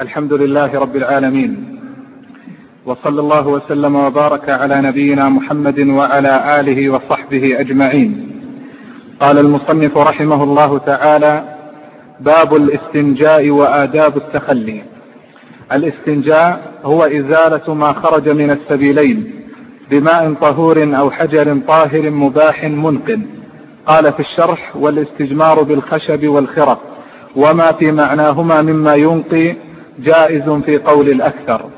الحمد لله رب العالمين. وصلى الله وسلم وبارك على نبينا محمد وعلى آله وصحبه أجمعين. قال المصنف رحمه الله تعالى باب الاستنجاء وآداب التخلي. الاستنجاء هو إزالة ما خرج من السبيلين بماء طهور أو حجر طاهر مباح منقن. قال في الشرح والاستجمار بالخشب والخرق وما في معناهما مما ينقي جائز في قول الأكثر.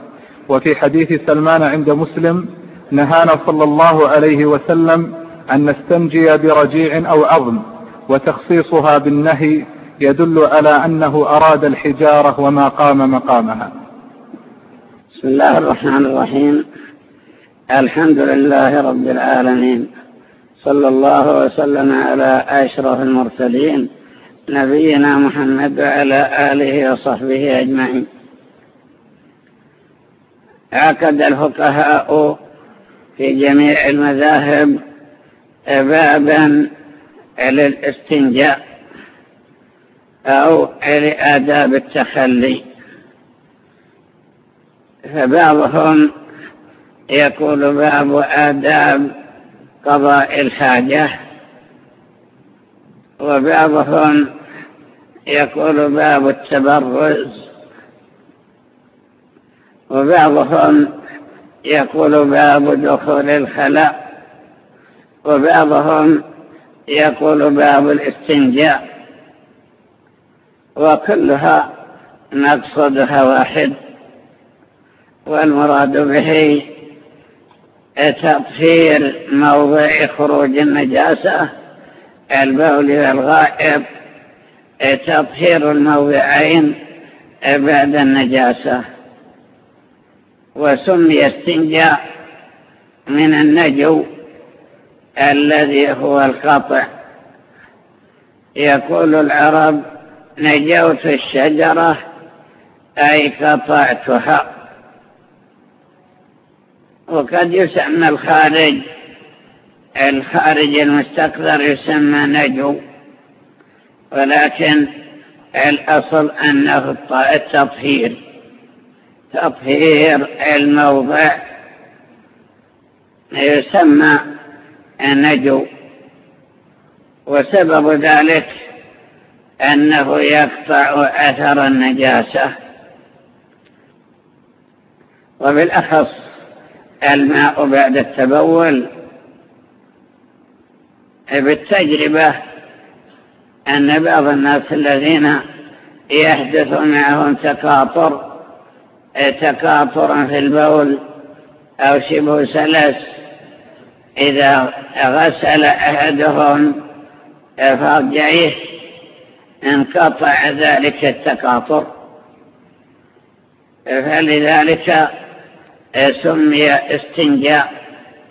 وفي حديث سلمان عند مسلم نهانا صلى الله عليه وسلم أن نستنجي برجيع أو عظم وتخصيصها بالنهي يدل على أنه أراد الحجارة وما قام مقامها. بسم الله الرحمن الرحيم. الحمد لله رب العالمين. صلى الله وسلم على أشرف المرسلين. نبينا محمد وعلى آله وصحبه أجمعين. عقد الفقهاء في جميع المذاهب بابا للاستنجاء أو لآداب التخلي. فبعضهم يقول باب آداب قضاء الحاجة وبعضهم يقول باب التبرز. وبعضهم يقول باب دخول الخلاء. وبعضهم يقول باب الاستنجاء. وكلها مقصدها واحد. والمراد به تطهير موضع خروج النجاسة. البول والغائب تطهير الموضعين بعد النجاسة. وسمي استنجاء من النجو الذي هو القطع. يقول العرب نجوت الشجرة أي قطعتها. وقد يسمى الخارج الخارج المستقذر يسمى نجو ولكن الأصل أنه التطهير تطهير الموضع يسمى النجو وسبب ذلك أنه يقطع أثر النجاسة وبالأخص الماء بعد التبول بالتجربة أن بعض الناس الذين يحدث معهم تكاطر تكاطر في البول أو شبه سلس إذا غسل أحدهم فرجعيه انقطع ذلك التكاطر فلذلك سمي استنجاء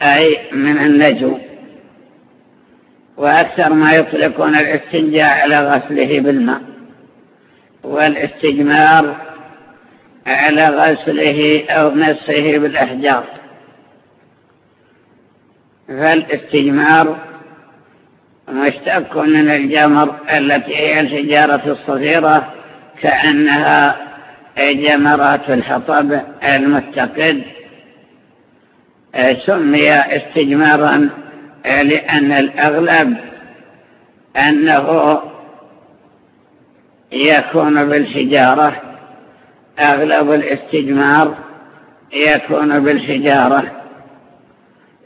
أي من النجو. وأكثر ما يطلقون الاستنجاء على غسله بالماء والاستجمار على غسله أو مسه بالأحجار فالاستجمار مشتق من الجمر التي هي الحجارة الصغيرة كأنها جمرات الحطب المتقد سمي استجمارا لأن الأغلب أنه يكون بالحجارة أغلب الاستجمار يكون بالحجارة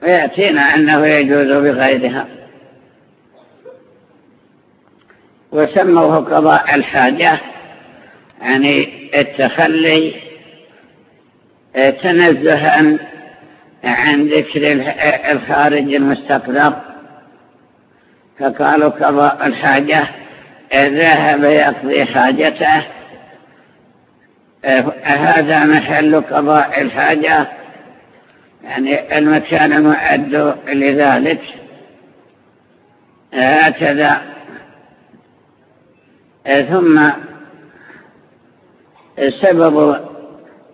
ويأتينا أنه يجوز بغيرها. وسموه قضاء الحاجة يعني التخلي تنزها عن ذكر الخارج المستقدر فقالوا قضاء الحاجة ذهب يقضي حاجته. هذا محل قضاء الحاجة. يعني المكان المعد لذلك. هكذا. ثم سبب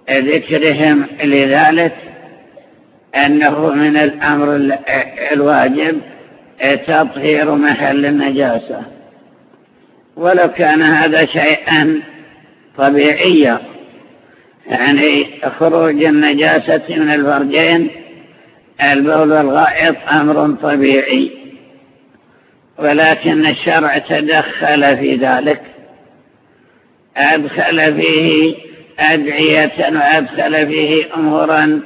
ذكرهم لذلك. أنه من الأمر الواجب تطهير محل النجاسة. ولو كان هذا شيئا طبيعيا يعني خروج النجاسة من الفرجين البول والغائط أمر طبيعي. ولكن الشرع تدخل في ذلك. أدخل فيه أدعية وأدخل فيه أمورا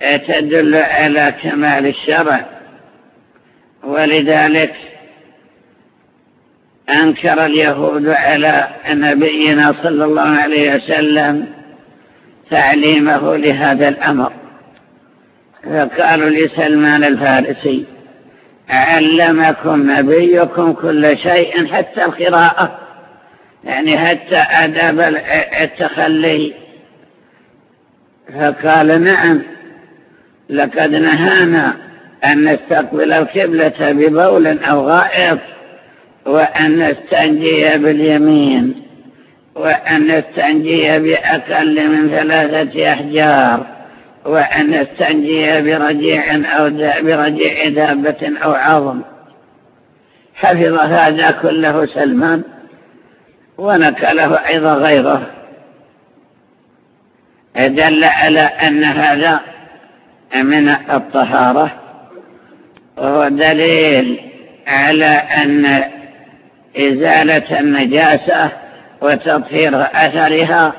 تدل على كمال الشرع. ولذلك أنكر اليهود على نبينا صلى الله عليه وسلم تعليمه لهذا الأمر. فقالوا لسلمان الفارسي علمكم نبيكم كل شيء حتى القراءة. يعني حتى أداب التخلي. فقال نعم. لقد نهانا أن نستقبل القبلة ببول أو غائط وأن نستنجي باليمين وأن نستنجي بأقل من ثلاثة أحجار وأن نستنجي برجيع أو برجيع دابة أو عظم. حفظ هذا كله سلمان ونكله أيضا غيره. دل على أن هذا من الطهارة وهو دليل على أن إزالة النجاسة وتطهير أثرها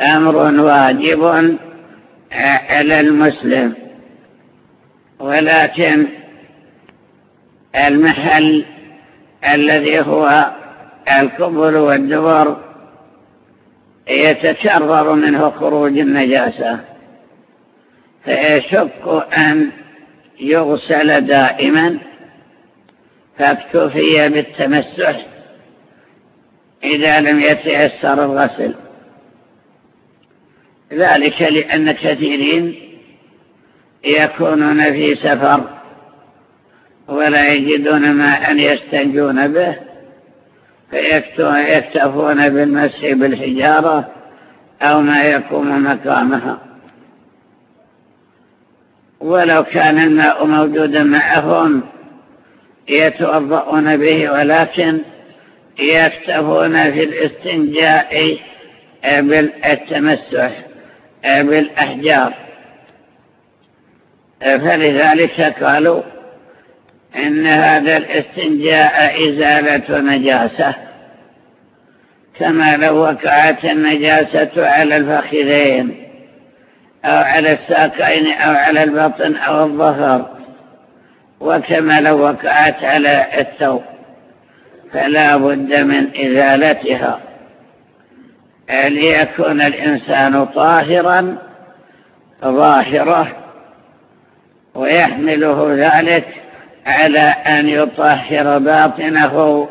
أمر واجب على المسلم. ولكن المحل الذي هو الكبر والدبر يتكرر منه خروج النجاسة. فيشق أن يغسل دائما فاكتفي بالتمسح إذا لم يتيسر الغسل. ذلك لأن كثيرين يكونون في سفر ولا يجدون ماء يستنجون به فيكتفون بالمسح بالحجارة أو ما يقوم مقامها. ولو كان الماء موجودا معهم يتوضؤون به ولكن يكتفون في الاستنجاء بالتمسح بالأحجار. فلذلك قالوا إن هذا الاستنجاء إزالة نجاسة كما لو وقعت النجاسة على الفخذين. أو على الساقين أو على البطن أو الظهر وكما لو وقعت على الثوب فلا بد من إزالتها. ليكون الإنسان طاهرا ظاهرة ويحمله ذلك على أن يطهر باطنه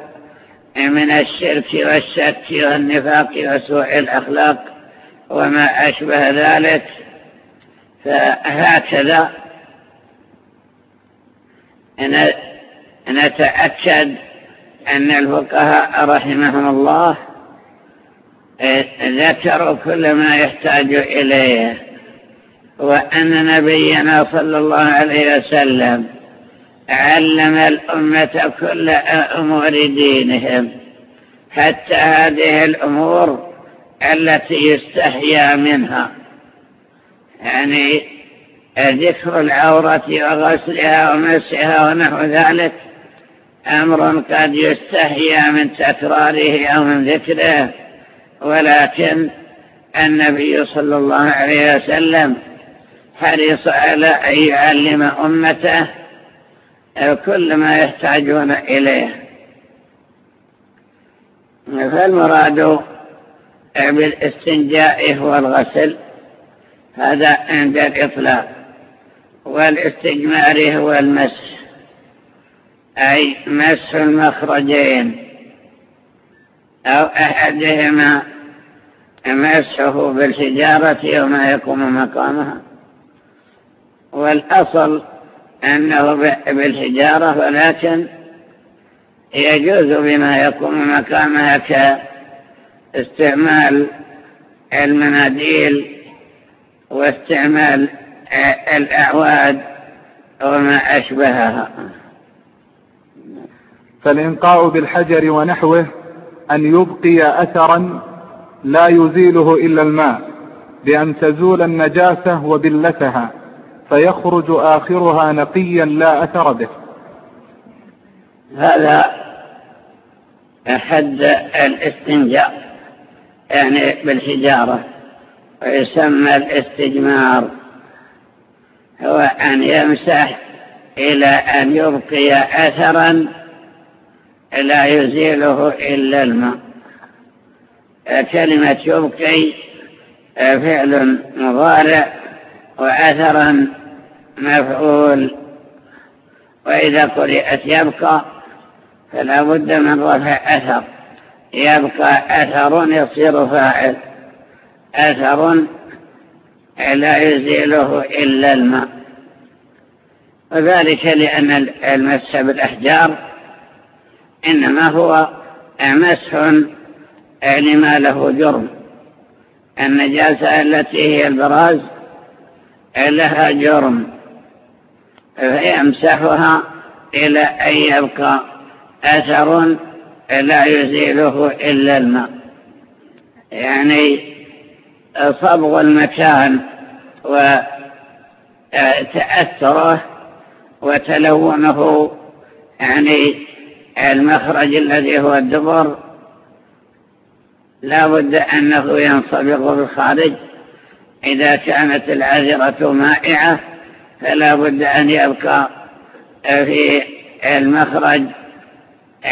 من الشرك والشك والنفاق وسوء الأخلاق وما أشبه ذلك. فهكذا نتأكد أن الفقهاء رحمهم الله ذكروا كل ما يحتاج إليه وأن نبينا صلى الله عليه وسلم علم الأمة كل أمور دينهم حتى هذه الأمور التي يستحيا منها. يعني ذكر العورة وغسلها ومسها ونحو ذلك أمر قد يستحيا من تكراره أو من ذكره ولكن النبي صلى الله عليه وسلم حريص على أن يعلم أمته كل ما يحتاجون إليه. فالمراد بالاستنجاء هو الغسل. هذا عند الإطلاق والاستجمار هو المس أي مس المخرجين أو أحدهما مسحه بالحجارة وما يقوم مقامها. والأصل أنه بالحجارة ولكن يجوز بما يقوم مقامها كاستعمال المناديل واستعمال الأعواد وما أشبهها. فالإنقاء بالحجر ونحوه أن يبقي أثرا لا يزيله إلا الماء بأن تزول النجاسة وبلتها فيخرج آخرها نقيا لا أثر به. هذا أحد الاستنجاء يعني بالحجارة. ويسمى الاستجمار هو أن يمسح إلى أن يبقي أثرا لا يزيله إلا الماء. كلمة يبقي فعل مضارع وأثرا مفعول وإذا قرئت يبقى فلا بد من رفع أثر يبقى أثر يصير فاعل. أثر لا يزيله إلا الماء. وذلك لأن المسح بالأحجار إنما هو مسح لما له جرم. النجاسة التي هي البراز لها جرم فيمسحها إلى أن يبقى أثر لا يزيله إلا الماء. يعني صبغ المكان وتأثره وتلونه يعني المخرج الذي هو الدبر. لا بد أنه ينصبغ بالخارج إذا كانت العذرة مائعة فلا بد أن يبقى في المخرج.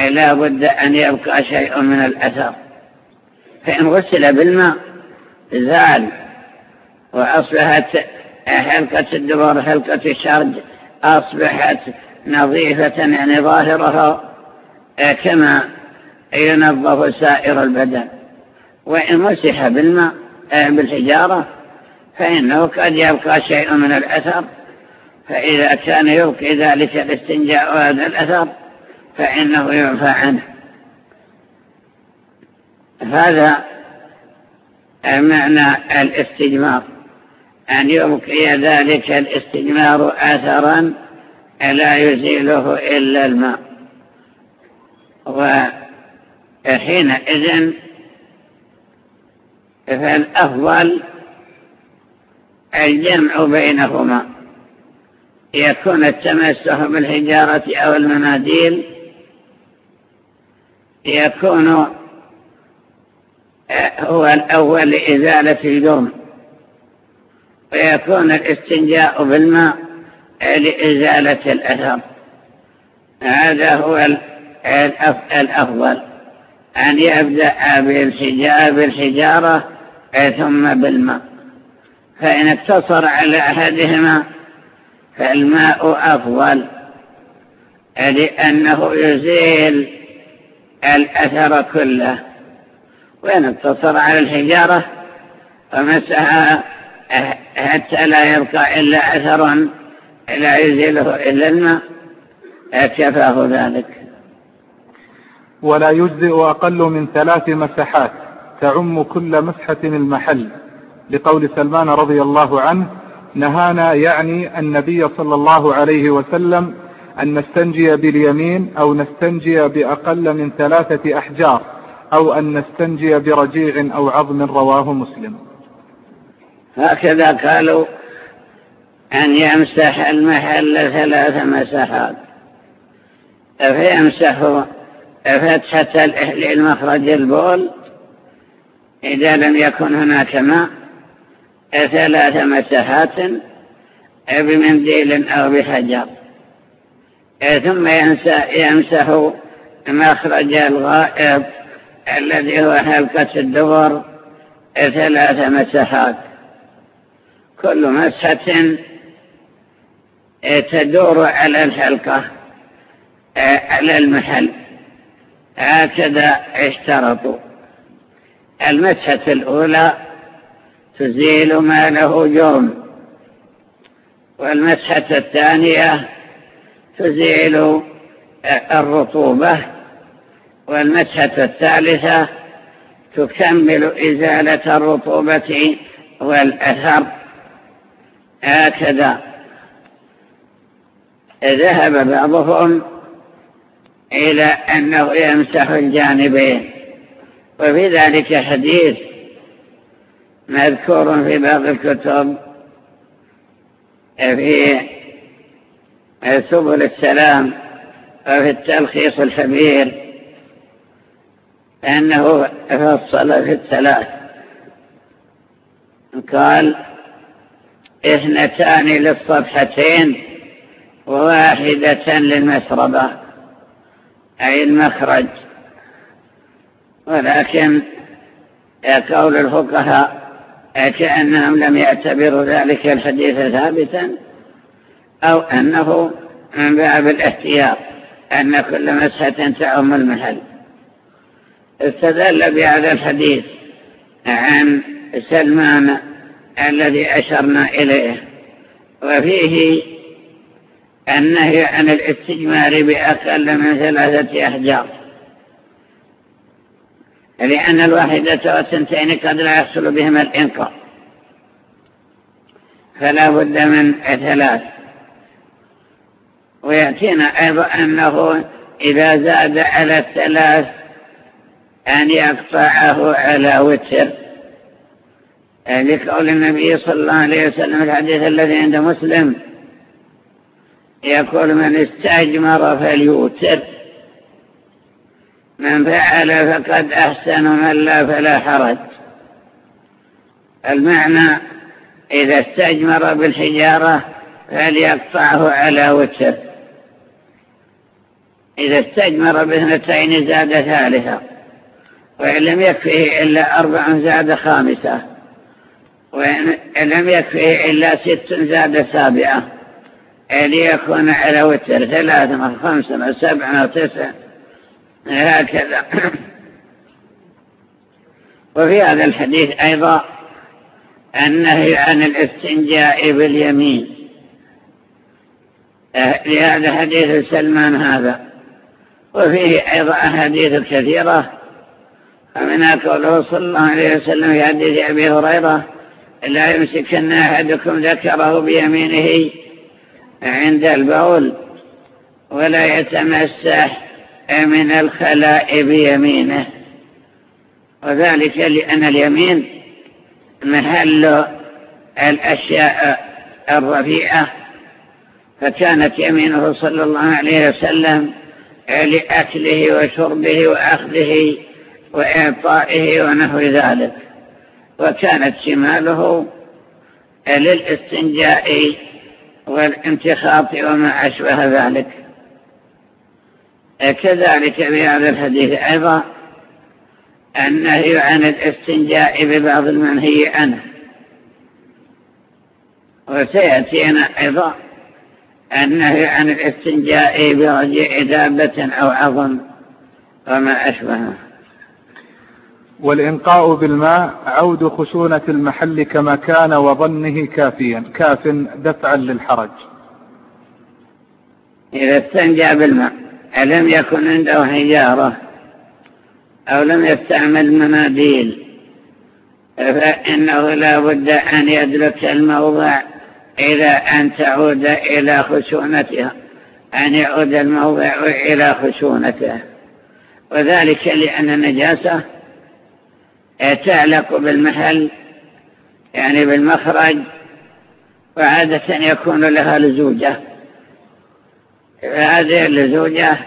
لا بد أن يبقى شيء من الأثر. فإن غسل بالماء زال وأصبحت حلقة الدبر حلقة الشرج أصبحت نظيفة يعني ظاهرها كما ينظف سائر البدن. وإن مسح بالماء بالحجارة فإنه قد يبقى شيء من الأثر. فإذا كان يبقي ذلك الاستنجاء هذا الأثر فإنه يعفى عنه. هذا معنى الاستجمار. أن يبقي ذلك الاستجمار أثرا لا يزيله إلا الماء. وحينئذ فالأفضل الجمع بينهما. يكون التمسح بالحجارة أو المناديل. يكون هو الأول لإزالة الجرم ويكون الاستنجاء بالماء لإزالة الأثر. هذا هو الأفضل أن يبدأ بالحجارة ثم بالماء. فإن اقتصر على أحدهما فالماء أفضل لأنه يزيل الأثر كله. وإن اقتصر على الحجارة فمسها حتى لا يبقى إلا أثر لا يزيله إلا الماء. كفاه ذلك. ولا يجزئ أقل من ثلاث مسحات تعم كل مسحة المحل. لقول سلمان رضي الله عنه نهانا يعني النبي صلى الله عليه وسلم أن نستنجي باليمين أو نستنجي بأقل من ثلاثة أحجار. أو أن نستنجي برجيع أو عظم رواه مسلم. هكذا قالوا أن يمسح المحل ثلاث مساحات. فيمسح فتحة المخرج البول. إذا لم يكن هناك ماء ثلاث مساحات بمنديل أو بحجر. ثم يمسح مخرج الغائط الذي هو حلقة الدبر ثلاث مساحات. كل مسحة تدور على الحلقة على المحل. هكذا اشترطوا. المسحة الأولى تزيل ما له جرم. والمسحة الثانية تزيل الرطوبة. والمسحة الثالثة تكمل إزالة الرطوبة والأثر. هكذا. ذهب بعضهم إلى أنه يمسح الجانبين. وفي ذلك حديث مذكور في بعض الكتب في سبل السلام وفي التلخيص الكبير أنه فصل في الثلاث. قال اثنتان للصفحتين وواحدة للمسربة أي المخرج. ولكن قول الفقهاء كأنهم لم يعتبروا ذلك الحديث ثابتا أو أنه من باب الاحتياط أن كل مسحة تعم المحل. استدل بهذا الحديث عن سلمان الذي أشرنا إليه وفيه النهي عن الاستجمار بأقل من ثلاثة أحجار. لأن الواحدة والثنتين قد لا يحصل بهما الإنقاء فلا بد من ثلاث ويأتينا أيضا أنه إذا زاد على الثلاث أن يقطعه على وتر. لقول النبي صلى الله عليه وسلم الحديث الذي عند مسلم يقول من استجمر فليوتر من فعل فقد أحسن من لا فلا حرج. المعنى إذا استجمر بالحجارة فليقطعه على وتر. إذا استجمر باثنتين زاد ثالثة وإن لم يكفه إلا أربع زاد خامسة. وإن لم يكفه إلا ست زاد سابعة. ليكون على وتر ثلاثة خمسة سبعة تسعة. هكذا. وفي هذا الحديث أيضا النهي عن الاستنجاء باليمين. لهذا حديث سلمان هذا. وفيه أيضا أحاديث كثيرة فمنها قوله صلى الله عليه وسلم في حديث أبي هريرة لا يمسكن أحدكم ذكره بيمينه عند البول ولا يتمسح من الخلاء بيمينه. وذلك لأن اليمين محل الأشياء الرفيعة. فكانت يمينه صلى الله عليه وسلم لأكله وشربه وأخذه وإعطائه ونحو ذلك. وكانت شماله للاستنجاء والانتخاط وما أشبه ذلك. كذلك في هذا الحديث أيضا النهي عن الاستنجاء ببعض المنهي عنه وسيأتينا أيضا النهي عن الاستنجاء برجع دابة أو عظم وما أشبهه. والإنقاء بالماء عود خشونة المحل كما كان وظنه كافيا كاف دفعا للحرج. إذا استنجى بالماء ألم يكن عنده حجارة أو لم يستعمل مناديل؟ فإنه لا بد أن يدرك الموضع إلى أن تعود إلى خشونتها أن يعود الموضع إلى خشونته وذلك لأن النجاسة تعلق بالمحل يعني بالمخرج وعادة يكون لها لزوجة. هذه اللزوجة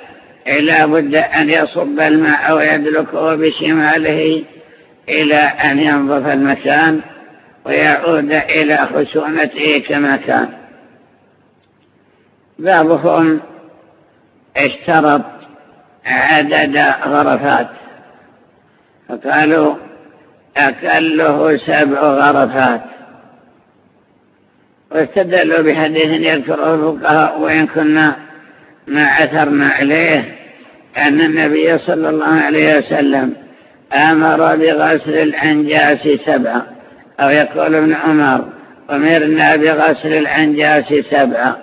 لا بد أن يصب الماء أو يدلكه بشماله إلى أن ينظف المكان ويعود إلى خشونته كما كان. بعضهم اشترط عدد غرفات فقالوا أقله سبع غرفات. واستدلوا بحديث يذكره الفقهاء وإن كنا ما عثرنا عليه أن النبي صلى الله عليه وسلم أمر بغسل الأنجاس سبعة. أو يقول ابن عمر أمرنا بغسل الأنجاس سبعة.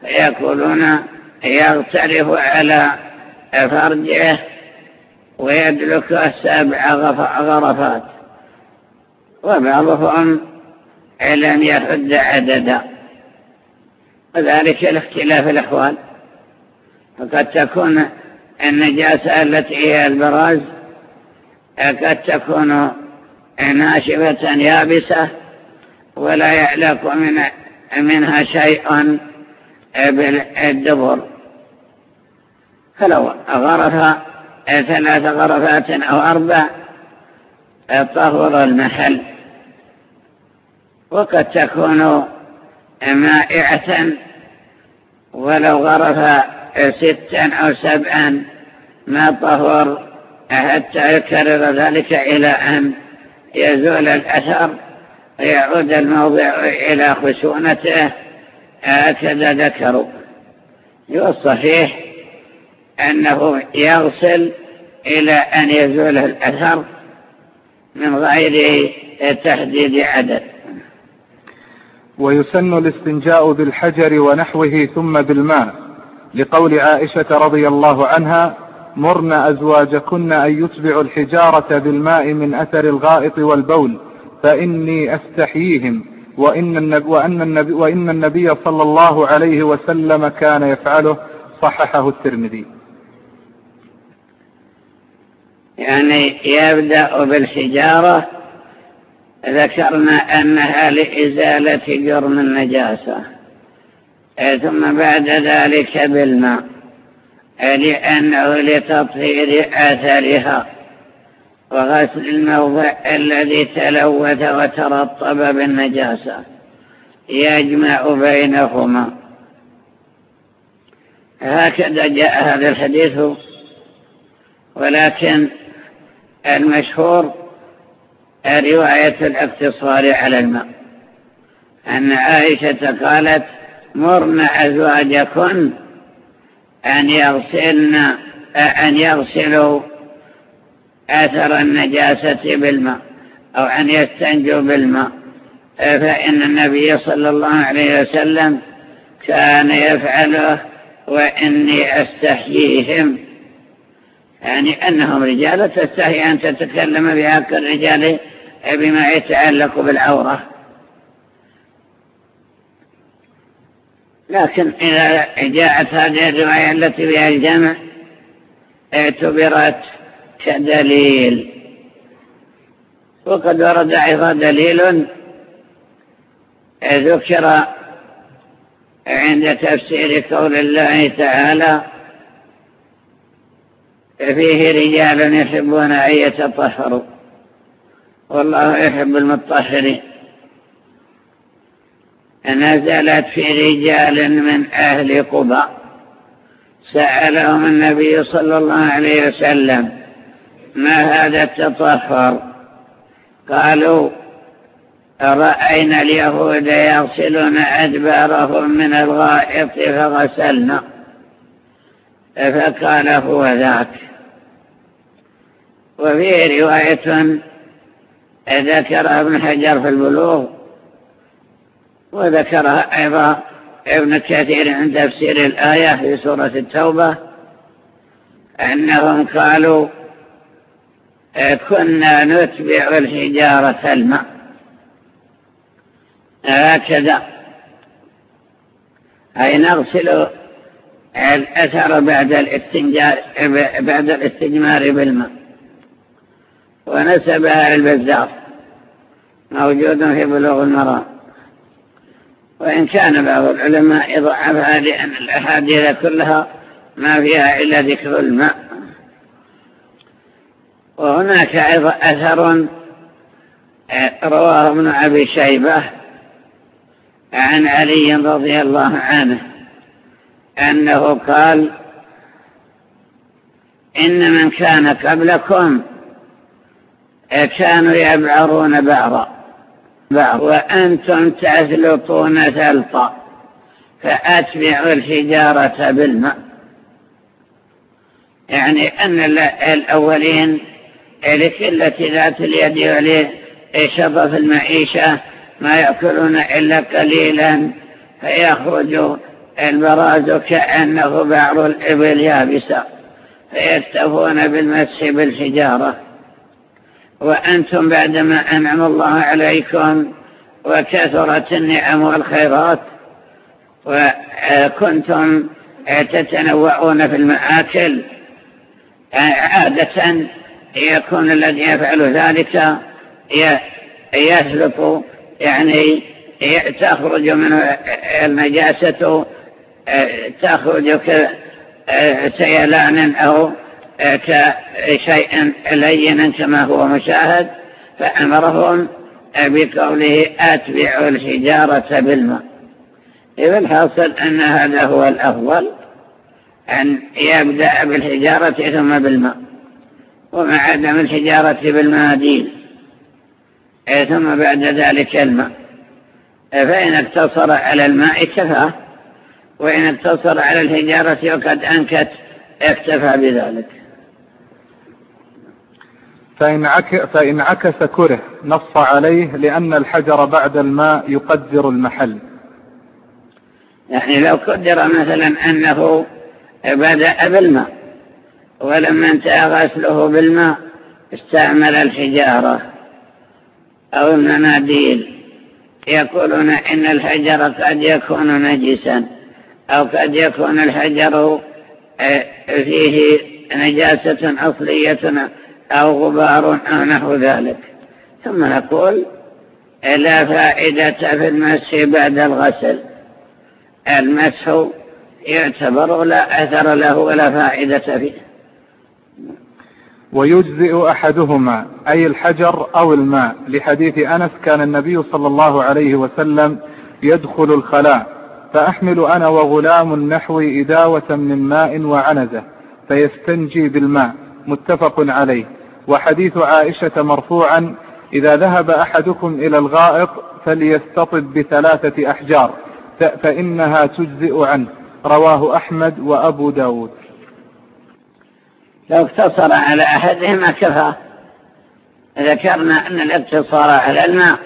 فيقولون يغترف على فرجه ويدلك سبع غرفات وبعضهم لم يحد عددا وذلك لاختلاف الأحوال. فقد تكون النجاسة التي هي البراز قد تكون ناشفة يابسة ولا يعلق من منها شيء بالدبر. فلو غرف ثلاث غرفات أو أربع طهر المحل وقد تكون مائعة ولو غرف ستا أو سبعا ما طهر حتى يكرر ذلك إلى أن يزول الأثر ويعود الموضع إلى خشونته هكذا ذكروا. والصحيح أنه يغسل إلى أن يزول الأثر من غير تحديد عدد. ويسن الاستنجاء بالحجر ونحوه ثم بالماء لقول عائشة رضي الله عنها مرن أزواجكن أن يتبعوا الحجارة بالماء من أثر الغائط والبول فإني أستحييهم وإن النبي, وأن النبي, وإن النبي صلى الله عليه وسلم كان يفعله صححه الترمذي. يعني يبدأ بالحجارة ذكرنا أنها لإزالة جرم النجاسة ثم بعد ذلك بالماء لأنه لتطهير آثارها وغسل الموضع الذي تلوث وترطب بالنجاسة يجمع بينهما. هكذا جاء هذا الحديث ولكن المشهور رواية الاقتصار على الماء أن عائشة قالت مرن أزواجكن أن يغسلن أن يغسلوا أثر النجاسة بالماء أو أن يستنجوا بالماء. فإن النبي صلى الله عليه وسلم كان يفعله وإني أستحييهم يعني أنهم رجال تستحي أن تتكلم بحق الرجال بما يتعلق بالعورة. لكن إذا جاءت هذه الرواية التي بها الجمع اعتبرت كدليل. وقد ورد أيضا دليل ذكر عند تفسير قول الله تعالى فيه رجال يحبون أن يتطهروا. والله يحب المطهرين نزلت في رجال من أهل قبى. سألهم النبي صلى الله عليه وسلم ما هذا التطهر؟ قالوا رأينا اليهود يغسلون أدبارهم من الغائط فغسلنا. فقال هو ذاك. وفيه رواية ذكرها ابن حجر في البلوغ وذكرها أيضا ابن كثير عند تفسير الآية في سورة التوبة أنهم قالوا كنا نتبع الحجارة الماء. هكذا. أي نغسل الأثر بعد الاستنجار بعد الاستجمار بالماء. ونسبها البزار. موجود في بلوغ المرام. وإن كان بعض العلماء ضعفها لأن الأحاديث كلها ما فيها إلا ذكر الماء. وهناك أيضا أثر رواه ابن أبي شيبة عن علي رضي الله عنه. أنه قال إن من كان قبلكم كانوا يبعرون بعضا بعض وأنتم تثلطون ثلطا فأتبعوا الحجارة بالماء. يعني أن الأولين لكلة ذات اليد ولشطف المعيشة ما يأكلون إلا قليلا فيخرج البراز كأنه بعض الإبل يابسة فيكتفون بالمسح بالحجارة. وأنتم بعدما أنعم الله عليكم وكثرت النعم والخيرات وكنتم تتنوعون في المآكل عادة يكون الذي يفعل ذلك يسلط يعني تخرج منه النجاسة تخرج كسيلان أو كشيء لين كما هو مشاهد فأمرهم بقوله أتبعوا الحجارة بالماء. إذا الحاصل أن هذا هو الأفضل أن يبدأ بالحجارة ثم بالماء. ومع عدم الحجارة بالمناديل ثم بعد ذلك الماء. فإن اقتصر على الماء كفاه. وإن اقتصر على الحجارة وقد أنكت اكتفى بذلك. فإن, عك فإن عكس كره نص عليه لأن الحجر بعد الماء يقدر المحل. يعني لو قدر مثلا أنه بدأ بالماء ولما انتهى غسله بالماء استعمل الحجارة أو المناديل يقولون إن الحجر قد يكون نجسا. أو قد يكون الحجر آه، فيه نجاسة أصلية أو غبار أو نحو ذلك. ثم نقول لا فائدة في المسح بعد الغسل. المسح يعتبر لا أثر له ولا فائدة فيه. ويجزئ أحدهما أي الحجر أو الماء. لحديث أنس كان النبي صلى الله عليه وسلم يدخل الخلاء. فأحمل أنا وغلام نحو إداوة من ماء وعنزة فيستنجي بالماء متفق عليه. وحديث عائشة مرفوعا إذا ذهب أحدكم إلى الغائط فليستطب بثلاثة أحجار فإنها تجزئ عنه. رواه أحمد وأبو داود. لو اقتصر على أحدهما كفى. ذكرنا أن الاقتصار على الماء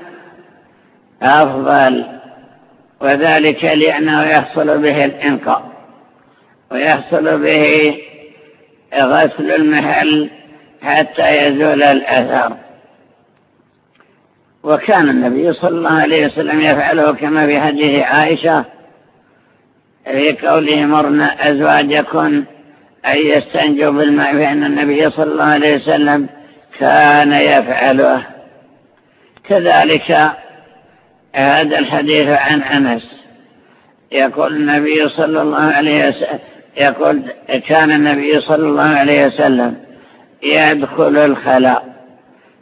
أفضل. وذلك لأنه يحصل به الإنقاء ويحصل به غسل المحل حتى يزول الأثر. وكان النبي صلى الله عليه وسلم يفعله كما في حديث عائشة في قوله مرنا أزواجكم أن يستنجوا بالماء فإن النبي صلى الله عليه وسلم كان يفعله. كذلك هذا الحديث عن أنس. يقول النبي صلى الله عليه وسلم يقول كان النبي صلى الله عليه وسلم يدخل الخلاء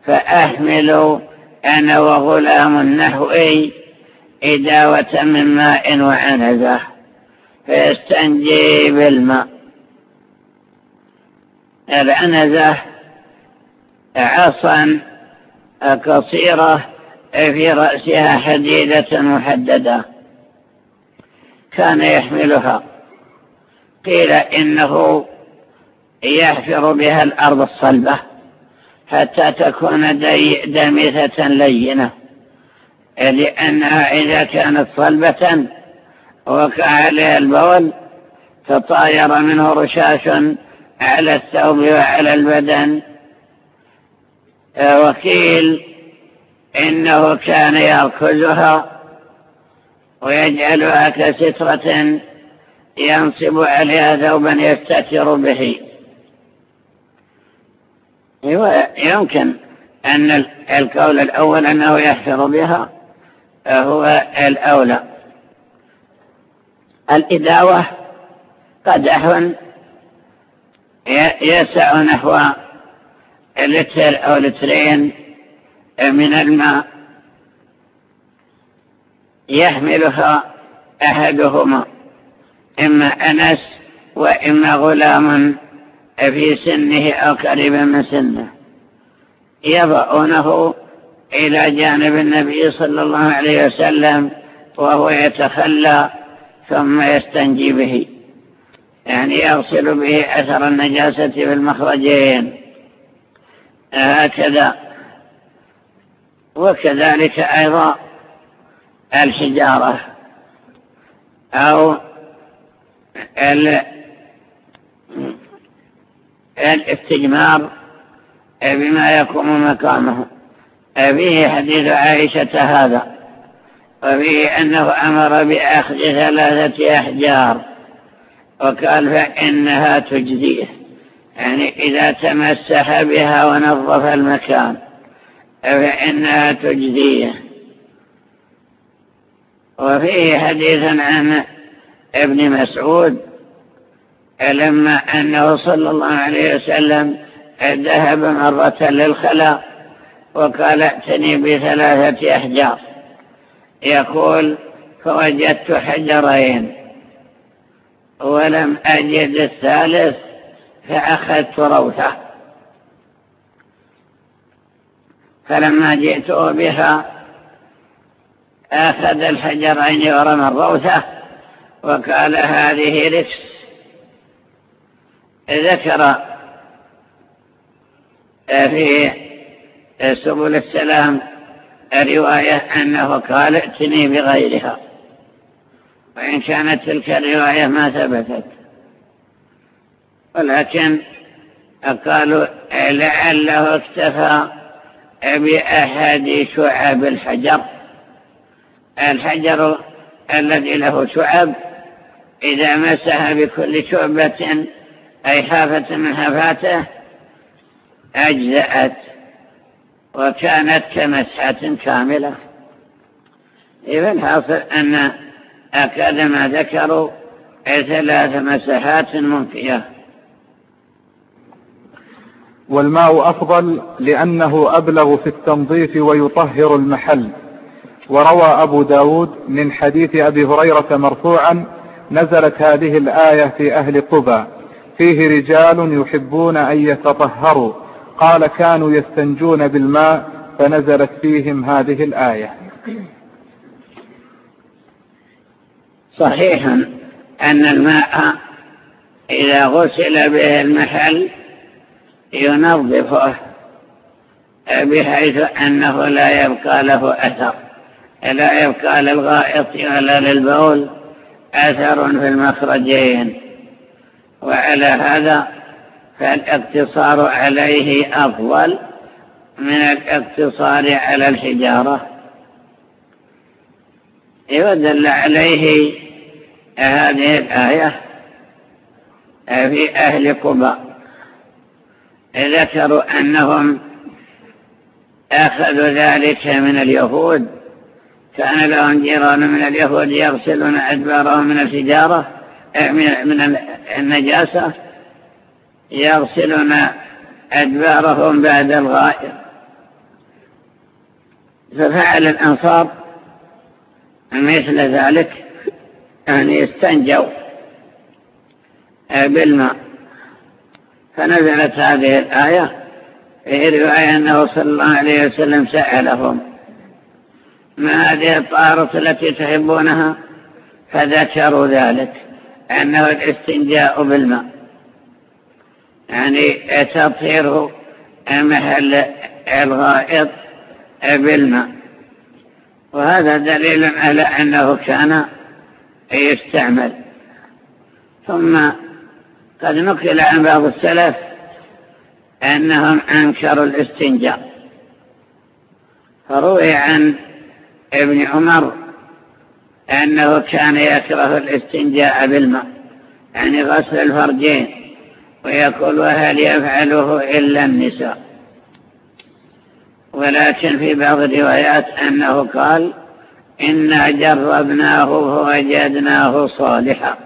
فأحمل أنا وغلام نحوي إداوة من ماء وعنزة فيستنجي بالماء. العنزة عصا قصيرة في رأسها حديدة محددة. كان يحملها. قيل إنه يحفر بها الأرض الصلبة حتى تكون دمثة لينة. لأنها إذا كانت صلبة وقع عليها البول تطاير منه رشاش على الثوب وعلى البدن. وقيل إنه كان يركزها ويجعلها كسترة ينصب عليها ثوبا يستتر به. يمكن أن القول الأول أنه يحفر بها هو الأولى. الإداوة قدح يسع نحو لتر أو لترين من الماء يحملها أحدهما إما أنس وإما غلام في سنه أو قريبا من سنه. يضعونه إلى جانب النبي صلى الله عليه وسلم وهو يتخلى ثم يستنجي به. يعني يغسل به أثر النجاسة في المخرجين. هكذا. وكذلك أيضا الحجارة أو الاستجمار بما يكون مقامه. فيه حديث عائشة هذا وفيه أنه أمر بأخذ ثلاثة أحجار وقال فإنها تجزيه يعني إذا تمسح بها ونظف المكان. فإنها تجزية. وفيه حديث عن ابن مسعود لما أنه صلى الله عليه وسلم ذهب مرة للخلاء وقال ائتني بثلاثة أحجار. يقول فوجدت حجرين ولم أجد الثالث فأخذت روثة. فلما جئت بها أخذ الحجرين ورمى الروثة وقال هذه ركس ذكر في سبل السلام رواية أنه قال ائتني بغيرها وإن كانت تلك الرواية ما ثبتت. ولكن قالوا لعله اكتفى بأحد شعب الحجر. الحجر الذي له شعب إذا مسح بكل شعبة أي حافة من حفاته أجزأت وكانت كمسحة كاملة. إذا الحاصل أن أكاد ما ذكروا ثلاث مسحات منفية. والماء أفضل لأنه أبلغ في التنظيف ويطهر المحل. وروى أبو داود من حديث أبي هريرة مرفوعا نزلت هذه الآية في أهل قبى. فيه رجال يحبون أن يتطهروا. قال كانوا يستنجون بالماء فنزلت فيهم هذه الآية. صحيح أن الماء إذا غسل به المحل ينظفه بحيث أنه لا يبقى له أثر. لا يبقى للغائط ولا للبول أثر في المخرجين. وعلى هذا فالاقتصار عليه أفضل من الاقتصار على الحجارة. ودل عليه هذه الآية في أهل قباء. ذكروا أنهم أخذوا ذلك من اليهود كان لهم جيران من اليهود يغسلون أدبارهم من الحجارة من النجاسة يغسلون أدبارهم بعد الغائر ففعل الأنصار مثل ذلك أن يستنجوا بالماء. فنزلت هذه الآية في رواية أنه صلى الله عليه وسلم سألهم ما هذه الطهارة التي تحبونها؟ فذكروا ذلك أنه الاستنجاء بالماء. يعني تطهير محل الغائط بالماء. وهذا دليل على أنه كان يستعمل. ثم قد نقل عن بعض السلف أنهم أنكروا الاستنجاء. فروي عن ابن عمر أنه كان يكره الاستنجاء بالماء يعني غسل الفرجين ويقول وهل يفعله إلا النساء. ولكن في بعض الروايات أنه قال إنا جربناه فوجدناه صالحا.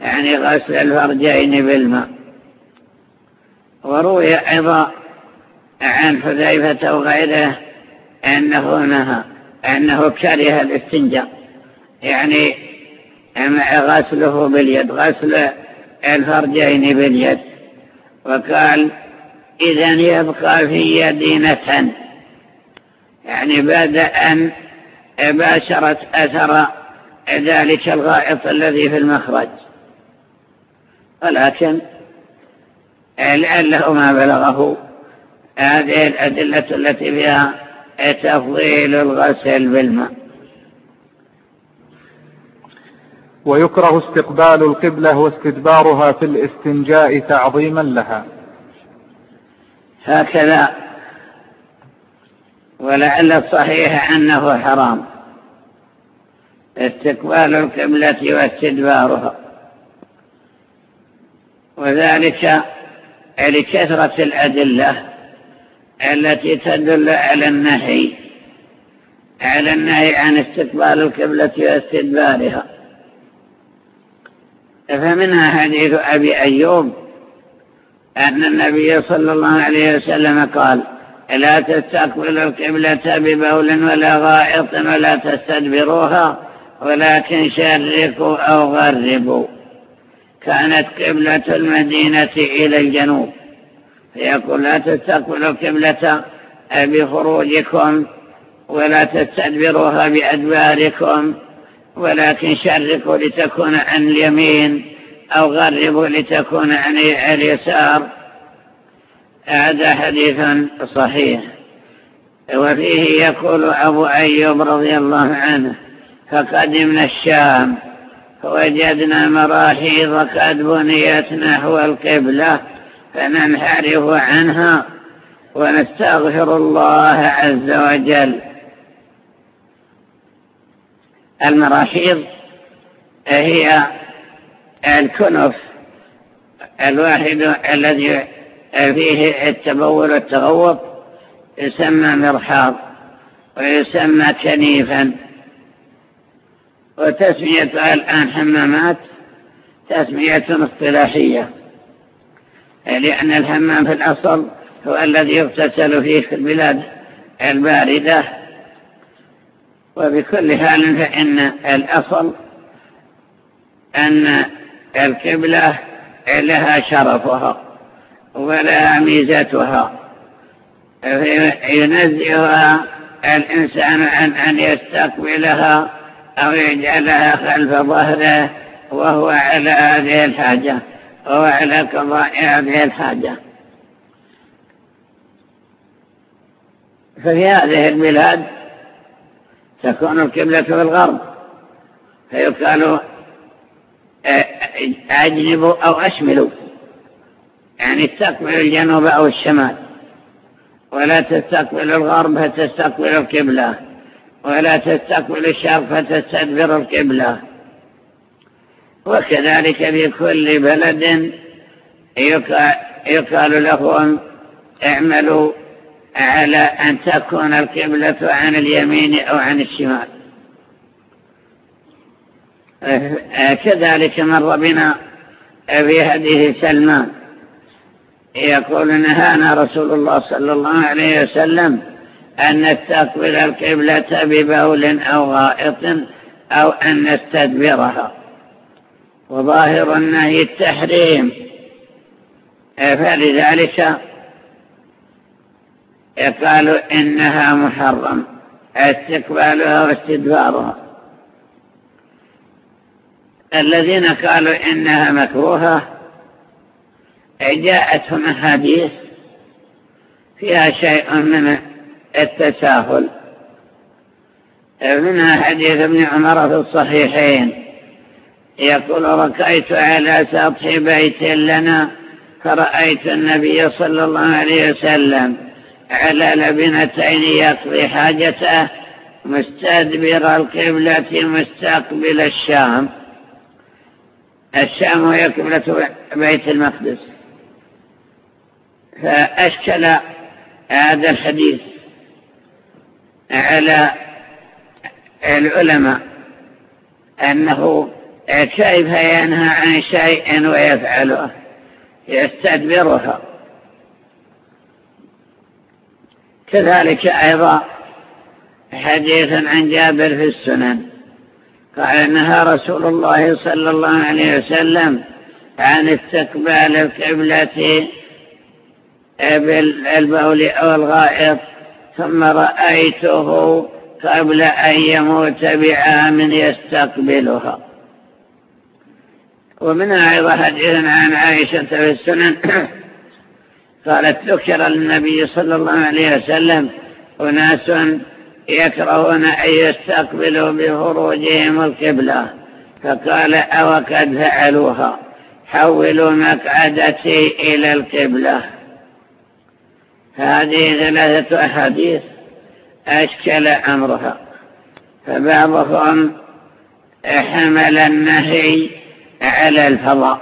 يعني غسل الفرجين بالماء. وروي أيضا عن حذيفة وغيره أنه نهى أنه كره الاستنجاء. يعني غسله باليد غسل الفرجين باليد. وقال إذا يبقى في يدي نتن. يعني بعد أن باشرت أثر ذلك الغائط الذي في المخرج. ولكن لعله ما بلغه هذه الأدلة التي فيها تفضيل الغسل بالماء. ويكره استقبال القبلة واستدبارها في الاستنجاء تعظيما لها. هكذا. ولعل الصحيح أنه حرام. استقبال القبلة واستدبارها. وذلك لكثرة الأدلة التي تدل على النهي على النهي عن استقبال القبلة واستدبارها. فمنها حديث أبي أيوب أن النبي صلى الله عليه وسلم قال لا تستقبلوا القبلة ببول ولا غائط ولا تستدبروها ولكن شرقوا أو غربوا. كانت قبلة المدينة إلى الجنوب. فيقول لا تستقبلوا القبلة بخروجكم ولا تستدبروها بأدباركم ولكن شرقوا لتكون عن اليمين أو غربوا لتكون عن اليسار. هذا حديث صحيح. وفيه يقول أبو أيوب رضي الله عنه فقدمنا الشام فوجدنا مراحيض قد بنيت نحو القبلة فننحرف عنها ونستغفر الله عز وجل. المراحيض هي الكنف الواحد الذي فيه التبول والتغوط يسمى مرحاض ويسمى كنيفا. وتسميتها الآن حمامات تسمية اصطلاحية. لأن الحمام في الأصل هو الذي يغتسل فيه في البلاد الباردة. وبكل حال فإن الأصل أن القبلة لها شرفها ولها ميزتها. ينزهها الإنسان عن أن يستقبلها أو يجعلها خلف ظهره وهو على هذه الحاجة وهو على قضاء هذه الحاجة. ففي هذه البلاد تكون القبلة في الغرب فيقال أجنبوا أو أشملوا يعني تستقبل الجنوب أو الشمال ولا تستقبل الغرب فتستقبل القبلة. ولا تستقبل الشرق فتستدبر القبلة. وكذلك في كل بلد يقال لهم اعملوا على أن تكون القبلة عن اليمين أو عن الشمال. كذلك مر بنا في هذه سلمان. يقول نهانا رسول الله صلى الله عليه وسلم أن نستقبل القبلة ببول أو غائط أو أن نستدبرها. وظاهر النهي التحريم. فلذلك قالوا إنها محرم. استقبالها واستدبارها. الذين قالوا إنها مكروهة جاءتهم أحاديث فيها شيء من التساهل. منها حديث ابن عمر في الصحيحين. يقول ركيت على سطح بيت لنا فرأيت النبي صلى الله عليه وسلم على لبنتين يقضي حاجته مستدبر القبلة مستقبل الشام. الشام هي قبلة بيت المقدس. فأشكل هذا الحديث. على العلماء أنه كيف ينهى عن شيء ويفعله يستدبرها. كذلك أيضا حديث عن جابر في السنن قال نهى رسول الله صلى الله عليه وسلم عن استقبال القبلة بالبول أو الغائط ثم رأيته قبل أن يموت بعام يستقبلها. ومنها أيضا حديث عن عائشة في السنن قالت ذكر للنبي صلى الله عليه وسلم أناس يكرهون أن يستقبلوا بخروجهم القبلة فقال أو قد فعلوها حولوا مقعدتي إلى القبلة. هذه ثلاثة أحاديث أشكل أمرها. فبعضهم حمل النهي على الفضاء.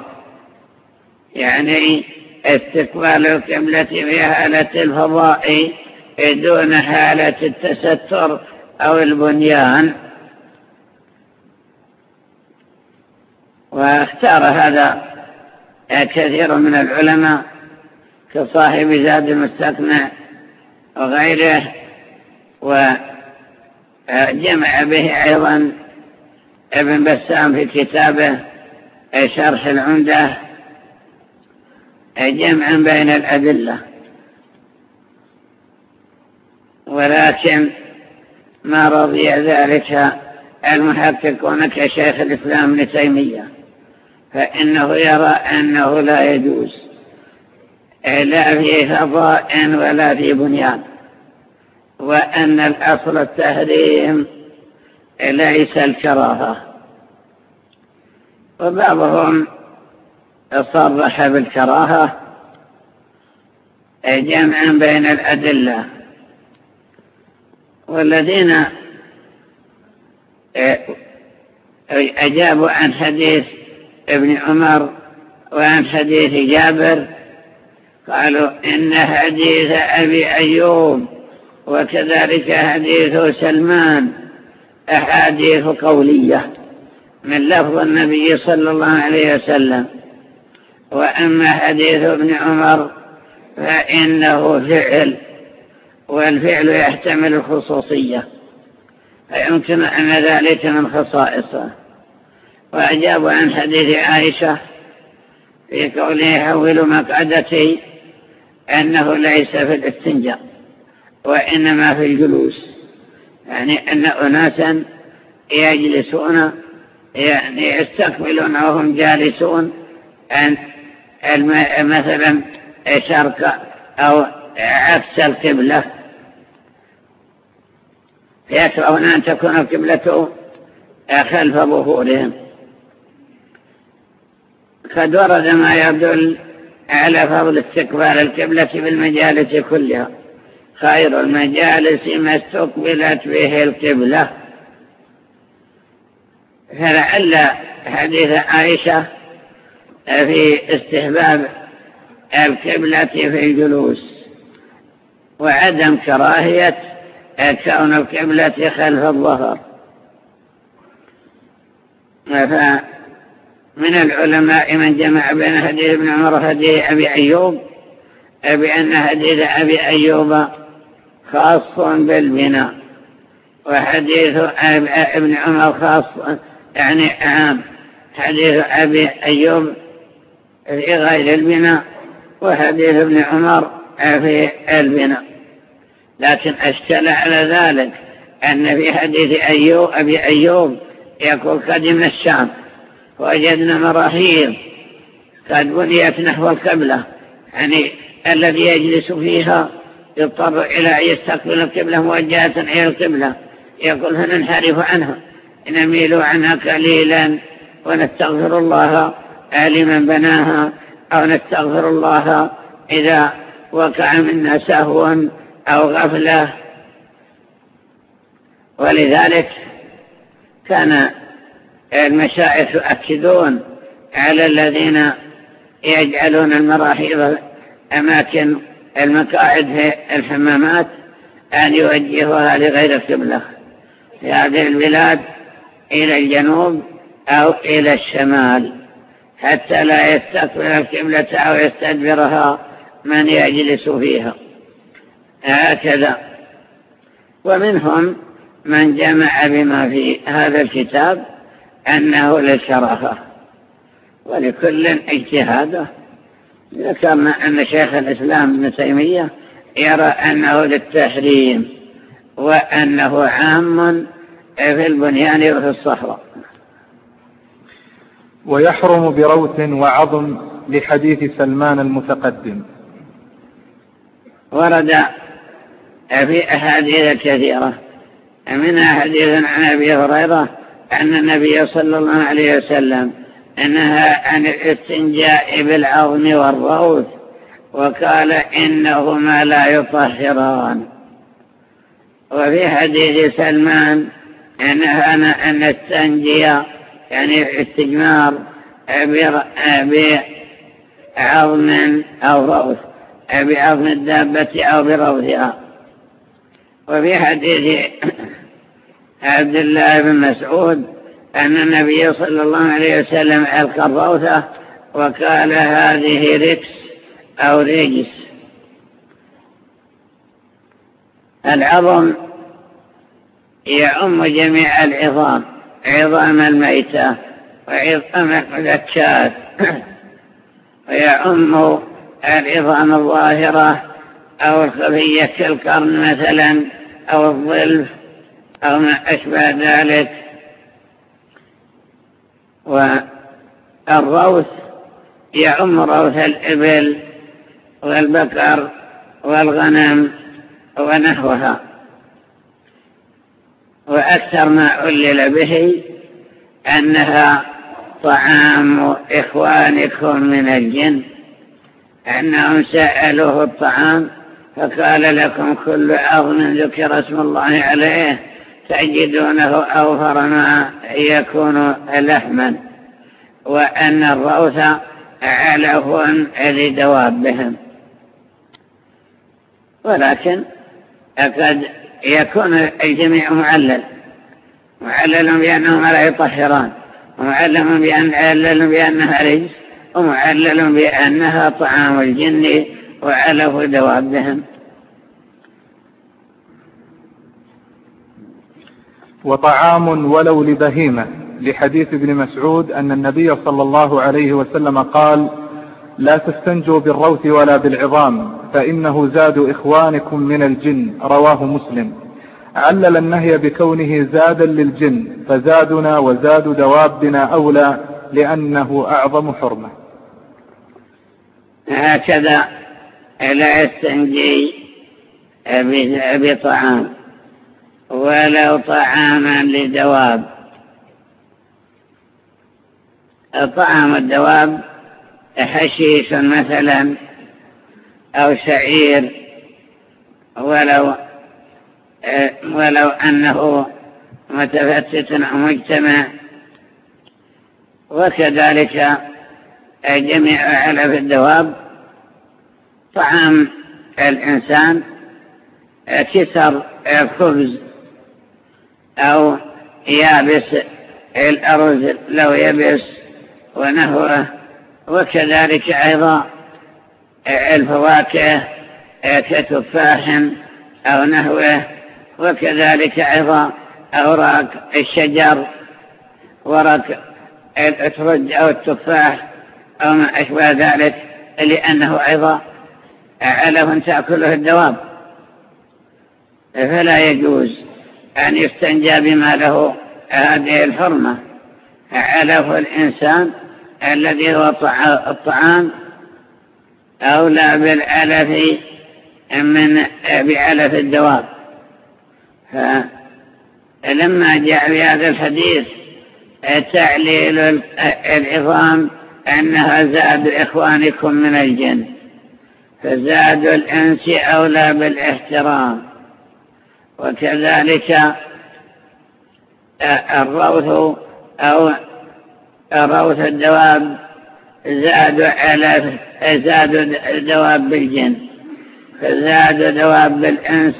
يعني استقبال القبلة في حالة الفضاء دون حالة التستر أو البنيان. واختار هذا كثير من العلماء كصاحب زاد المستقنع وغيره وجمع به أيضا ابن بسام في كتابه شرح العمدة جمعا بين الأدلة. ولكن ما رضي ذلك المحققون كشيخ الإسلام ابن تيمية فإنه يرى أنه لا يجوز. لا في فضاء ولا في بنيان. وأن الأصل التحريم ليس الكراهة. وبعضهم صرح بالكراهة جمعا بين الأدلة. والذين أجابوا عن حديث ابن عمر وعن حديث جابر قالوا إن حديث أبي أيوب وكذلك حديث سلمان أحاديث قولية من لفظ النبي صلى الله عليه وسلم. وأما حديث ابن عمر فإنه فعل والفعل يحتمل الخصوصية فيمكن أن ذلك من خصائصه. وأجابوا عن حديث عائشة في قوله حول مقعدتي أنه ليس في الاستنجاء وإنما في الجلوس. يعني أن أناسا يجلسون يعني يستقبلون وهم جالسون أن مثلا شرق أو عكس القبلة. يكرهون أن تكون القبلة خلف ظهورهم. قد ورد ما يدل على فضل استقبال القبلة بالمجالس كلها. خير المجالس ما استقبلت به القبلة. فلعل حديث عائشة في استحباب القبلة في الجلوس وعدم كراهية كون القبلة خلف الظهر. من العلماء من جمع بين حديث ابن عمر وحديث أبي أيوب بأن حديث أبي أيوب خاص بالبناء وحديث ابن عمر خاص يعني عام حديث أبي أيوب في غير البناء وحديث ابن عمر في البناء. لكن أشكل على ذلك أن في حديث أيوب أبي أيوب يقول قدمنا الشام وجدنا مراحيض قد بنيت نحو القبلة. يعني الذي يجلس فيها يضطر إلى أن يستقبل القبلة موجهة إلى القبلة. يقول فننحرف عنها. نميل عنها قليلا. ونستغفر الله لمن بناها. أو نستغفر الله إذا وقع منا سهو أو غفلة. ولذلك كان المشايخ يؤكدون على الذين يجعلون المراحيض أماكن المقاعد في الحمامات أن يوجهها لغير القبلة في هذه البلاد إلى الجنوب أو إلى الشمال حتى لا يستقبل القبلة أو يستدبرها من يجلس فيها. هكذا. ومنهم من جمع بما في هذا الكتاب أنه للكراهة ولكل اجتهاده. ذكرنا أن شيخ الإسلام ابن تيمية يرى أنه للتحريم وأنه عام في البنيان وفي الصحراء. ويحرم بروث وعظم لحديث سلمان المتقدم. ورد في أحاديث كثيرة. منها حديث عن أبي هريرة أن النبي صلى الله عليه وسلم نهى عن الاستنجاء بالعظم والروث وقال إنهما لا يطهران. وفي حديث سلمان نهانا أن نستنجي يعني استجمار عظم أو روث بعظم الدابة أو بروثها. وفي حديث عبد الله بن مسعود أن النبي صلى الله عليه وسلم ألقى الروثة وقال هذه ركس أو رجس العظم يعم جميع العظام عظام الميتة وعظام المذكات ويعم العظام الظاهرة أو الخفية كالقرن مثلا أو الظلف أو ما أشبه ذلك. والروث يعم روث الإبل والبقر والغنم ونحوها. وأكثر ما علل به أنها طعام إخوانكم من الجن. أنهم سألوه الطعام فقال لكم كل عظم ذكر اسم الله عليه تجدونه أوفر ما يكون لحما وأن الروث علف لدوابهم. ولكن قد يكون الجميع معلل معلل بأنهما لا يطهران ومعلل بأن بأنها رجس ومعلل بأنها طعام الجن وعلف دوابهم وطعام ولو لبهيمة. لحديث ابن مسعود أن النبي صلى الله عليه وسلم قال لا تستنجوا بالروث ولا بالعظام فإنه زاد إخوانكم من الجن. رواه مسلم. علل النهي بكونه زادا للجن فزادنا وزاد دوابنا أولى لأنه أعظم حرمة. هكذا لا يستنجي بطعام. ولو طعاما لدواب طعام الدواب حشيش مثلا أو شعير ولو ولو أنه متفتت أو مجتمع. وكذلك جميع علف الدواب. طعام الإنسان كسر خبز أو يابس الأرز لو يبس ونهوه. وكذلك أيضا الفواكه كتفاح أو نهوه. وكذلك أيضا أوراق الشجر ورق الأترج أو التفاح أو ما أشبه ذلك لأنه أيضا علف تأكله الدواب. فلا يجوز. أن يستنجى بما له هذه الحرمة. علف الإنسان الذي هو الطعام أولى بالألف من بألف الدواب. فلما جاء في هذا الحديث تعليل العظام أنها زاد إخوانكم من الجن فزاد الإنس أولى بالإحترام. وكذلك الروث أو روث الدواب زادوا على زادوا دواب بالجن فزادوا دواب بالإنس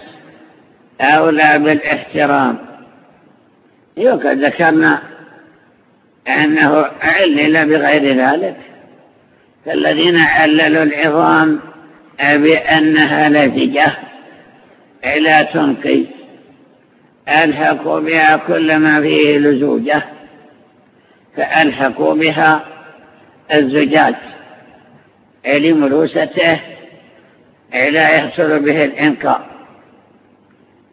أولى بالإحترام. وقد ذكرنا أنه علل بغير ذلك. فالذين عللوا العظام بأنها لزجة. لا تنقي. ألحقوا بها كل ما فيه لزوجة فألحقوا بها الزجاج. لملوسته لا يحصل به الإنقاء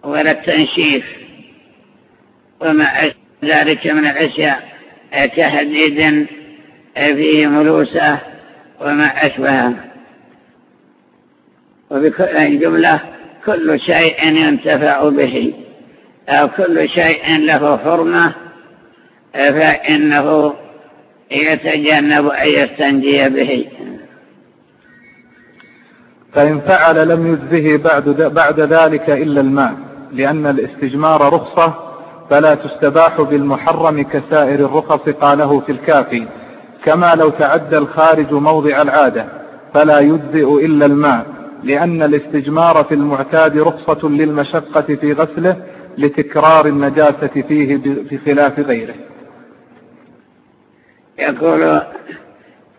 ولا التنشيف. وما ذلك من الأشياء كحديد فيه ملوسة وما أشبهه وبكل جملة كل شيء ينتفع به أو كل شيء له حرمة فإنه يتجنب أن يستنجي به. فإن فعل لم يجزه بعد, بعد ذلك إلا الماء لأن الاستجمار رخصة فلا تستباح بالمحرم كسائر الرخص قاله في الكافي. كما لو تعدى الخارج موضع العادة فلا يجزئ إلا الماء لأن الاستجمار في المعتاد رخصة للمشقة في غسله لتكرار النجاسة فيه بخلاف غيره. يقول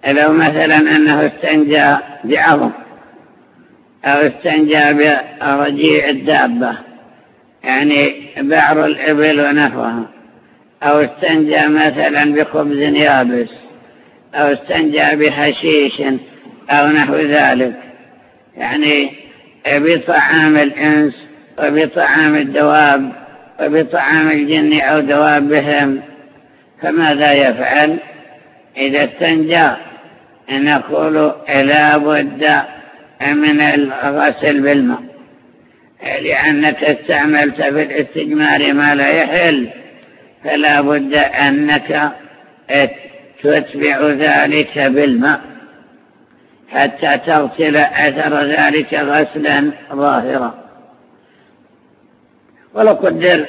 لو مثلا أنه استنجى بعظم أو استنجى برجيع الدابة يعني بعر الإبل ونحوها أو استنجى مثلا بخبز يابس أو استنجى بحشيش أو نحو ذلك يعني بطعام الإنس وبطعام الدواب وبطعام الجن أو دوابهم فماذا يفعل؟ إذا استنجى نقول لا بد من الغسل بالماء. لأنك استعملت في الاستجمار ما لا يحل فلا بد أنك تتبع ذلك بالماء. حتى تغسل أثر ذلك غسلا ظاهرا. ولو قدر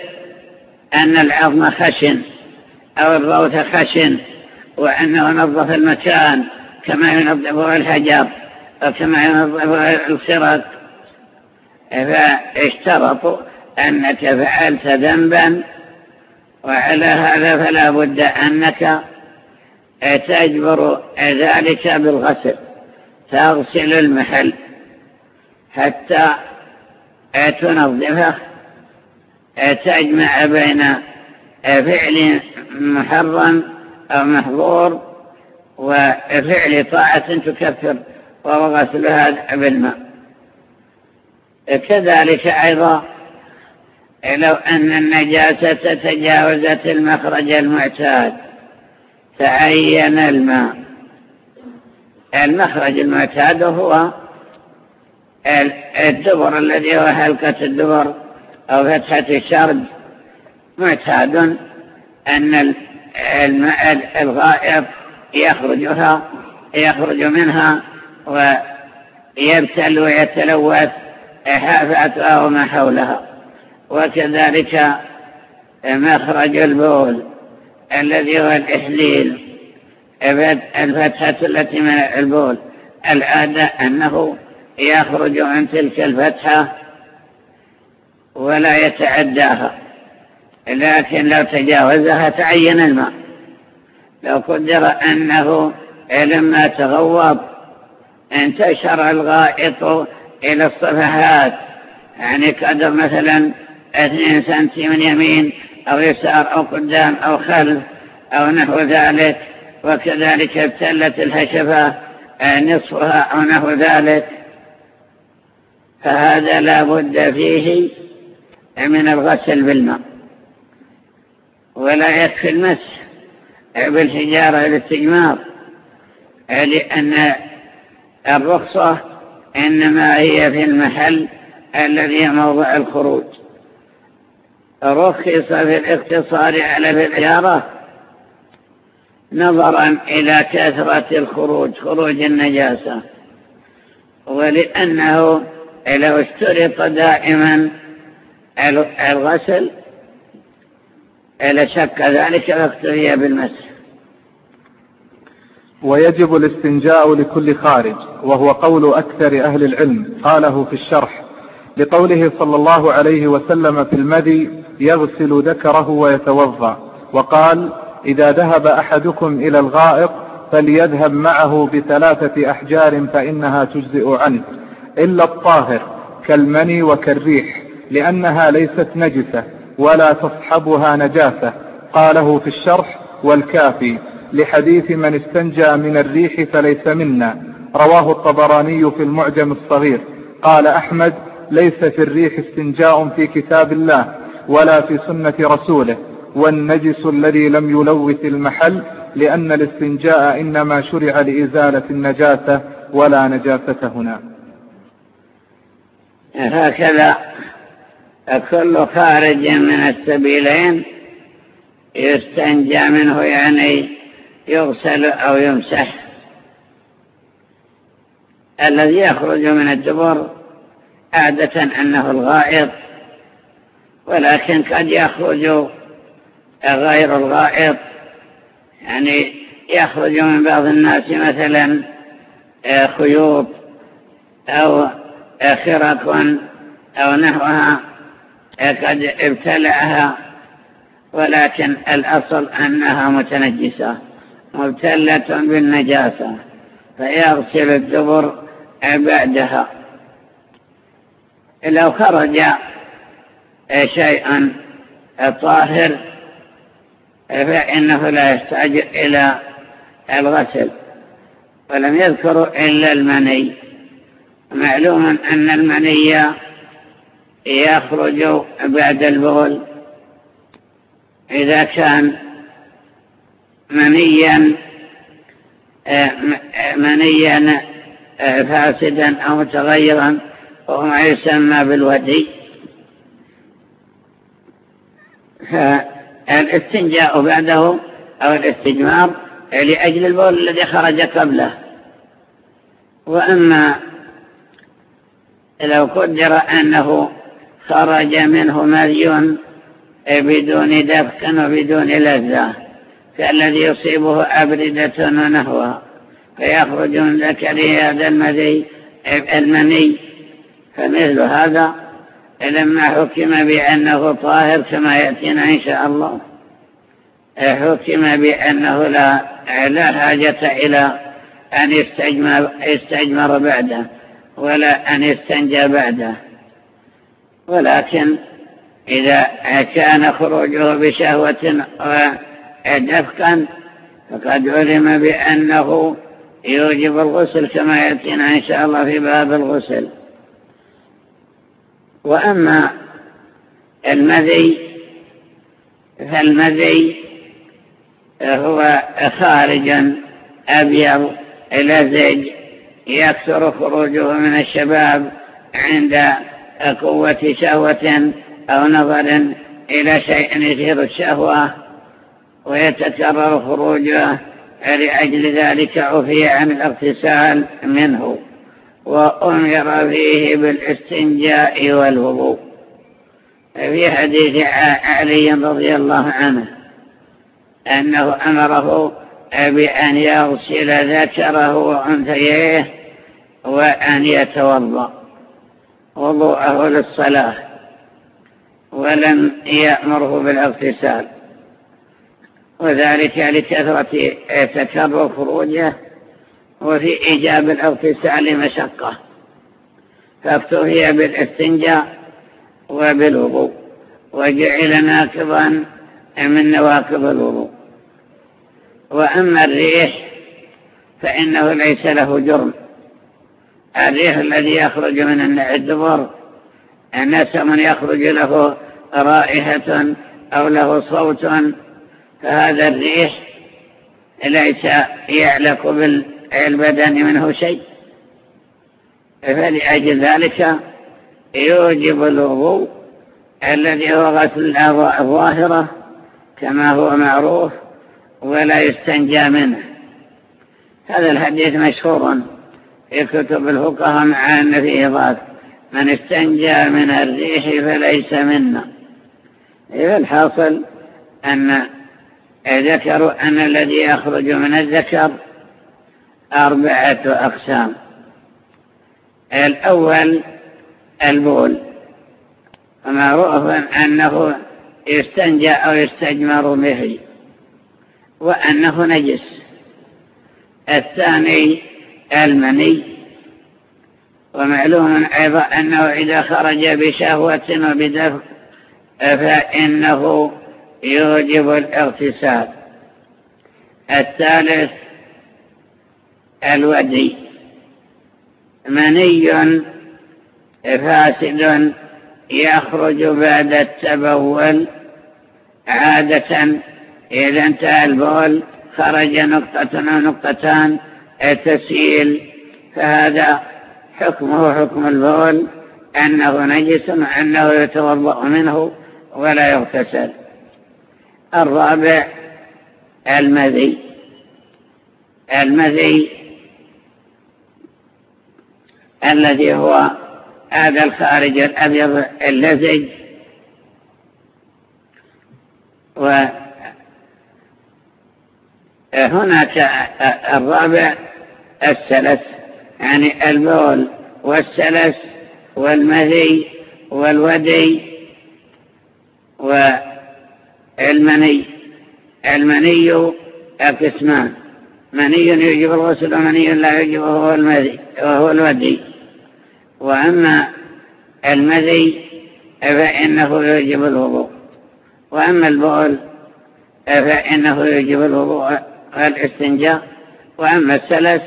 أن العظم خشن أو الروث خشن وأنه نظف المكان كما ينظفه الحجر أو كما ينظفه الخرق فاشترطوا أنك فعلت ذنبا وعلى هذا فلا بد أنك تجبر ذلك بالغسل. تغسل المحل حتى تنظفه تجمع بين فعل محرم أو محظور وفعل طاعة تكفر وهو غسلها بالماء. كذلك أيضا لو أن النجاسة تجاوزت المخرج المعتاد تعين الماء. المخرج المعتاد هو الدبر الذي هو حلقة الدبر أو فتحة الشرج معتاد أن الماء الغائط يخرجها يخرج منها ويبتل ويتلوث حافأتها وما حولها. وكذلك مخرج البول الذي هو الإحليل. الفتحة التي من البول. العادة أنه يخرج من تلك الفتحة ولا يتعداها لكن لو تجاوزها تعين الماء. لو قدر أنه لما تغوط انتشر الغائط إلى الصفحات. يعني قدر مثلا اثنين سنتي من يمين أو يسار أو قدام أو خلف أو نحو ذلك. وكذلك ابتلت الهشفة نصفها أو نحو ذلك. فهذا لا بد فيه من الغسل بالماء ولا يكفي المسح بالحجارة الاستجمار لأن الرخصة إنما هي في المحل الذي موضع الخروج. رخص في الاقتصار على الحجارة نظرا إلى كثرة الخروج خروج النجاسة. ولأنه لو اشترط دائما الغسل لشك ذلك فاقتري بالمسح. ويجب الاستنجاء لكل خارج وهو قول أكثر أهل العلم قاله في الشرح. لقوله صلى الله عليه وسلم في المذي يغسل ذكره ويتوضأ وقال إذا ذهب أحدكم إلى الغائط فليذهب معه بثلاثة أحجار فإنها تجزئ عنه إلا الطاهر كالمني وكالريح لأنها ليست نجسة ولا تصحبها نجاسة قاله في الشرح والكافي لحديث من استنجى من الريح فليس منا رواه الطبراني في المعجم الصغير قال أحمد ليس في الريح استنجاء في كتاب الله ولا في سنة رسوله والنجس الذي لم يلوث المحل لأن الاستنجاء إنما شرع لإزالة النجاسة ولا نجاسة هنا. هكذا كل خارج من السبيلين يستنجى منه يعني يغسل أو يمسح. الذي يخرج من الدبر عادة أنه الغائط ولكن قد يخرج غير الغائط. يعني يخرج من بعض الناس مثلا آه، خيوط أو خرق أو نحوها آه، قد ابتلعها ولكن الأصل أنها متنجسة مبتلة بالنجاسة فيغسل الدبر بعدها. لو خرج شيئا طاهر فإنه لا يحتاج إلى الغسل ولم يذكروا إلا المني. معلوم أن المني يخرج بعد البول. إذا كان منيا منيا فاسدا أو متغيرا وهو ما يسمى بالودي. فالاستنجاء بعده أو الاستجمار لأجل البول الذي خرج قبله. وأما لو قدر أنه خرج منه مري بدون دفق وبدون لذة كالذي يصيبه أبردة ونهوها فيخرج من ذكره هذا المني فمثل هذا لما حكم بأنه طاهر كما يأتينا إن شاء الله حكم بأنه لا, لا حاجة إلى أن يستجمر, يستجمر بعده ولا أن يستنجى بعده. ولكن إذا كان خروجه بشهوة ودفقا فقد علم بأنه يوجب الغسل كما يأتينا إن شاء الله في باب الغسل. وأما المذي فالمذي هو خارج أبيض لزج يكثر خروجه من الشباب عند قوة شهوة أو نظر إلى شيء يثير الشهوة ويتكرر خروجه لأجل ذلك عفي عن الاغتسال منه. وأمر فيه بالإستنجاء والوضوء. في حديث علي رضي الله عنه أنه أمره بأن يغسل ذكره وأنثيه وأن يتوضأ. وضوءه للصلاة ولم يأمره بالاغتسال. وذلك لكثرة تكرر خروجه وفي إيجاب الاغتسال مشقة فاكتفي بالاستنجاء وبالوضوء وجعل ناقضا من نواقض الوضوء. وأما الريح فإنه ليس له جرم. الريح الذي يخرج من الدبر نسم يخرج له رائحة أو له صوت فهذا الريح ليس يعلق بالبدن منه شيء. فلأجل ذلك يوجب الوضوء الذي هو غسل الظاهرة كما هو معروف ولا يستنجى منه. هذا الحديث مشهور في كتب الفقهاء مع أن فيه ضعف. من استنجى من الريح فليس منا. إذا الحاصل أن ذكروا أن الذي يخرج من الذكر أربعة أقسام. الأول البول. ومعروف أنه يستنجى أو يستجمر به وأنه نجس. الثاني المني. ومعلوم أيضا أنه إذا خرج بشهوة وبدفق فإنه يوجب الاغتسال. الثالث الودي مني فاسد يخرج بعد التبول. عادة إذا انتهى البول خرج نقطة أو نقطتان تسيل. فهذا حكمه حكم البول. أنه نجس وأنه يتوضأ منه ولا يغتسل. الرابع المذي. المذي الذي هو هذا الخارج الأبيض اللزج. هناك الرابع السلس يعني البول والسلس والمذي والودي والمني. المني قسمان مني يجب الغسل ومني لا يجب وهو المذي وهو الودي. وأما المذي فإنه يجب الوضوء. وأما البول فإنه يجب الوضوء والاستنجاء. وأما السلس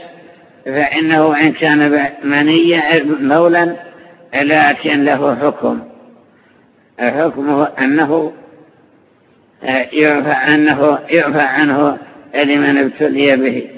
فإنه إن كان منيا مولا لكن له حكم. حكمه أنه يعفى عنه, يعفى عنه لمن ابتلي به.